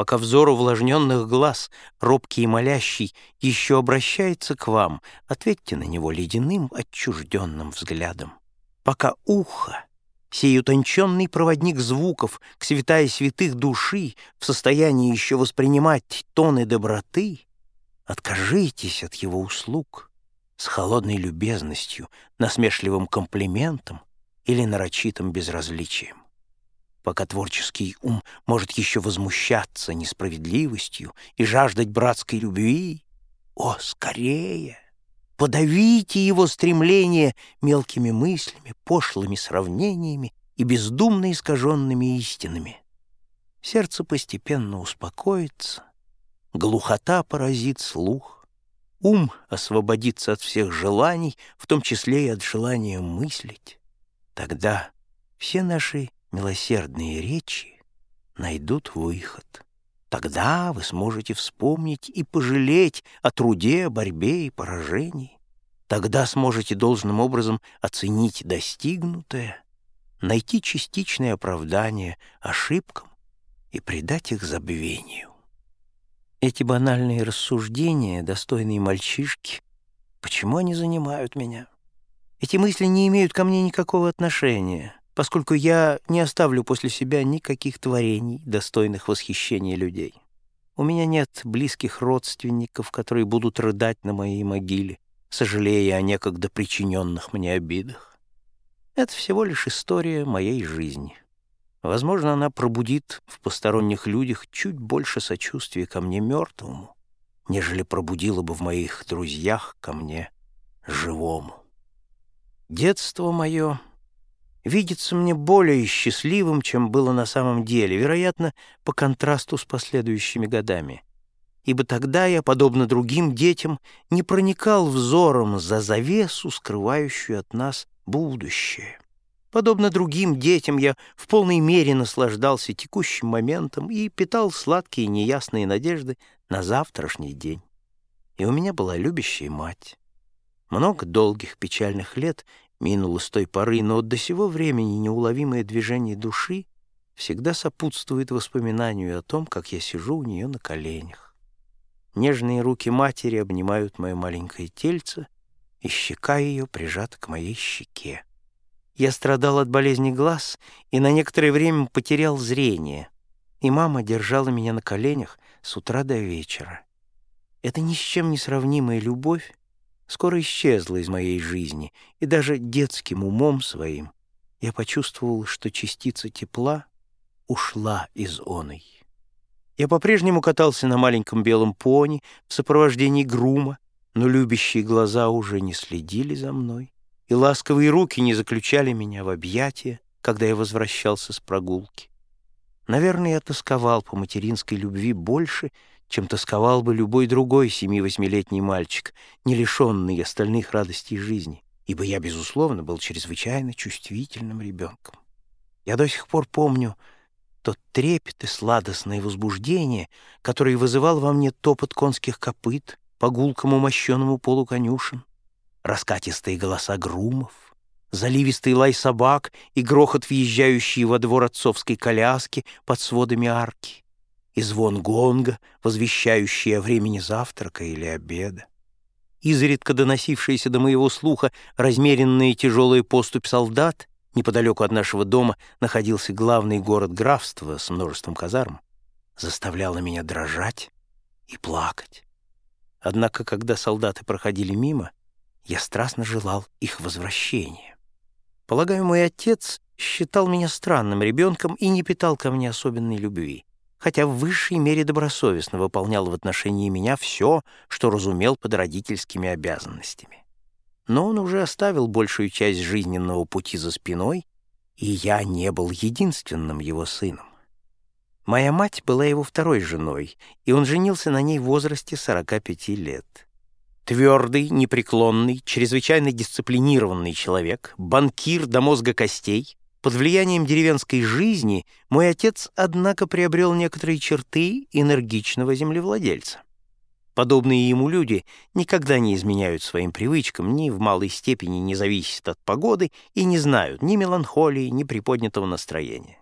пока взор увлажненных глаз, робкий и молящий, еще обращается к вам, ответьте на него ледяным, отчужденным взглядом. Пока ухо, сей утонченный проводник звуков к святая святых души в состоянии еще воспринимать тоны доброты, откажитесь от его услуг с холодной любезностью, насмешливым комплиментом или нарочитым безразличием пока творческий ум может еще возмущаться несправедливостью и жаждать братской любви. О, скорее! Подавите его стремление мелкими мыслями, пошлыми сравнениями и бездумно искаженными истинами. Сердце постепенно успокоится, глухота поразит слух, ум освободится от всех желаний, в том числе и от желания мыслить. Тогда все наши милосердные речи найдут выход. Тогда вы сможете вспомнить и пожалеть о труде, борьбе и поражении. Тогда сможете должным образом оценить достигнутое, найти частичное оправдание ошибкам и придать их забвению. Эти банальные рассуждения, достойные мальчишки, почему они занимают меня? Эти мысли не имеют ко мне никакого отношения поскольку я не оставлю после себя никаких творений, достойных восхищения людей. У меня нет близких родственников, которые будут рыдать на моей могиле, сожалея о некогда причиненных мне обидах. Это всего лишь история моей жизни. Возможно, она пробудит в посторонних людях чуть больше сочувствия ко мне мертвому, нежели пробудила бы в моих друзьях ко мне живому. Детство мое видится мне более счастливым, чем было на самом деле, вероятно, по контрасту с последующими годами. Ибо тогда я, подобно другим детям, не проникал взором за завесу, скрывающую от нас будущее. Подобно другим детям, я в полной мере наслаждался текущим моментом и питал сладкие неясные надежды на завтрашний день. И у меня была любящая мать. Много долгих печальных лет Минуло с той поры, но до сего времени неуловимое движение души всегда сопутствует воспоминанию о том, как я сижу у нее на коленях. Нежные руки матери обнимают мое маленькое тельце, и щека ее прижата к моей щеке. Я страдал от болезни глаз и на некоторое время потерял зрение, и мама держала меня на коленях с утра до вечера. Это ни с чем не сравнимая любовь скоро исчезла из моей жизни, и даже детским умом своим я почувствовал, что частица тепла ушла из оной. Я по-прежнему катался на маленьком белом пони в сопровождении грума, но любящие глаза уже не следили за мной, и ласковые руки не заключали меня в объятия, когда я возвращался с прогулки. Наверное, я тосковал по материнской любви больше, чем тосковал бы любой другой семи-восьмилетний мальчик, не лишенный остальных радостей жизни, ибо я, безусловно, был чрезвычайно чувствительным ребенком. Я до сих пор помню тот трепет и сладостное возбуждение, которое вызывал во мне топот конских копыт по гулкому мощенному полу конюшен, раскатистые голоса грумов, заливистый лай собак и грохот въезжающей во двор отцовской коляски под сводами арки и звон гонга, возвещающий о времени завтрака или обеда. Изредка доносившаяся до моего слуха размеренная и тяжелая поступь солдат, неподалеку от нашего дома находился главный город графства с множеством казарм, заставляла меня дрожать и плакать. Однако, когда солдаты проходили мимо, я страстно желал их возвращения. Полагаю, мой отец считал меня странным ребенком и не питал ко мне особенной любви хотя в высшей мере добросовестно выполнял в отношении меня все, что разумел под родительскими обязанностями. Но он уже оставил большую часть жизненного пути за спиной, и я не был единственным его сыном. Моя мать была его второй женой, и он женился на ней в возрасте 45 лет. Твердый, непреклонный, чрезвычайно дисциплинированный человек, банкир до мозга костей, под влиянием деревенской жизни мой отец, однако, приобрел некоторые черты энергичного землевладельца. Подобные ему люди никогда не изменяют своим привычкам, ни в малой степени не зависят от погоды и не знают ни меланхолии, ни приподнятого настроения.